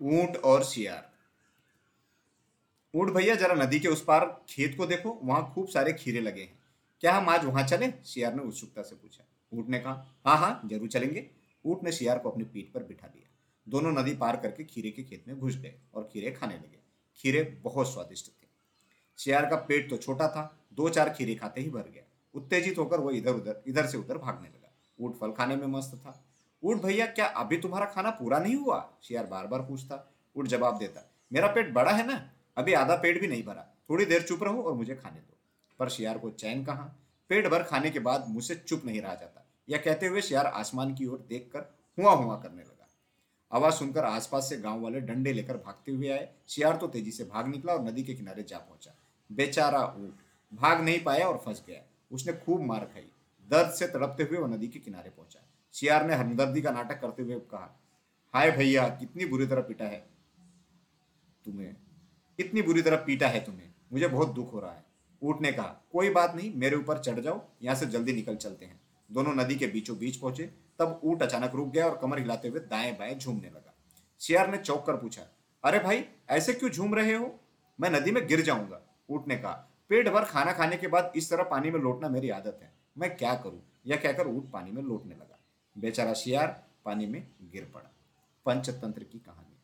ऊँट और शियार ऊँट भैया, जरा नदी के उस पार खेत को देखो, वहाँ खूब सारे खीरे लगे हैं। क्या हम आज वहाँ चले? शियार ने उत्सुकता से पूछा। ऊँट ने कहा हाँ हाँ ज़रूर चलेंगे। ऊँट ने शियार को अपनी पीठ पर बिठा दिया दोनों नदी पार करके खीरे के खेत में घुस गए और खीरे खाने लगे। खीरे बहुत स्वादिष्ट थे। शियार का पेट तो छोटा था दो चार खीरे खाते ही भर गया। उत्तेजित होकर वो इधर उधर इधर से उधर भागने लगा। ऊँट फल खाने में मस्त था। ऊँट भैया, क्या अभी तुम्हारा खाना पूरा नहीं हुआ? शियार बार बार पूछता। ऊँट जवाब देता, मेरा पेट बड़ा है ना? अभी आधा पेट भी नहीं भरा। थोड़ी देर चुप रहो और मुझे खाने दो। पर शियार को चैन कहाँ? पेट भर खाने के बाद मुझसे चुप नहीं रहा जाता। यह कहते हुए शियार आसमान की ओर देख कर हुआ हुआ करने लगा। आवाज़ सुनकर आसपास से गाँव वाले डंडे लेकर भागते हुए आए। शियार तो तेज़ी से भाग निकला और नदी के किनारे जा पहुँचा। बेचारा ऊँट भाग नहीं पाया और फंस गया। उसने खूब मार खाई। दर्द से तड़पते हुए वह नदी के किनारे पहुँचा। शियार ने हमदर्दी का नाटक करते हुए कहा, हाय भैया, कितनी बुरी तरह पीटा है तुम्हें? कितनी बुरी तरह पीटा है तुम्हें? मुझे बहुत दुख हो रहा है। ऊट ने कहा, कोई बात नहीं, मेरे ऊपर चढ़ जाओ, यहाँ से जल्दी निकल चलते हैं। दोनों नदी के बीचों बीच पहुँचे, तब ऊट अचानक रुक गया और कमर हिलाते हुए दाएँ बाएँ झूमने लगा। शियार ने चौक कर पूछा, अरे भाई, ऐसे क्यों झूम रहे हो? मैं नदी में गिर जाऊँगा। ऊट ने कहा, पेट भर खाना खाने के बाद इस तरह पानी में लौटना मेरी आदत है। मैं क्या करूँ? यह कहकर ऊट पानी में लौटने लगा। बेचारा शियार पानी में गिर पड़ा। पंचतंत्र की कहानी।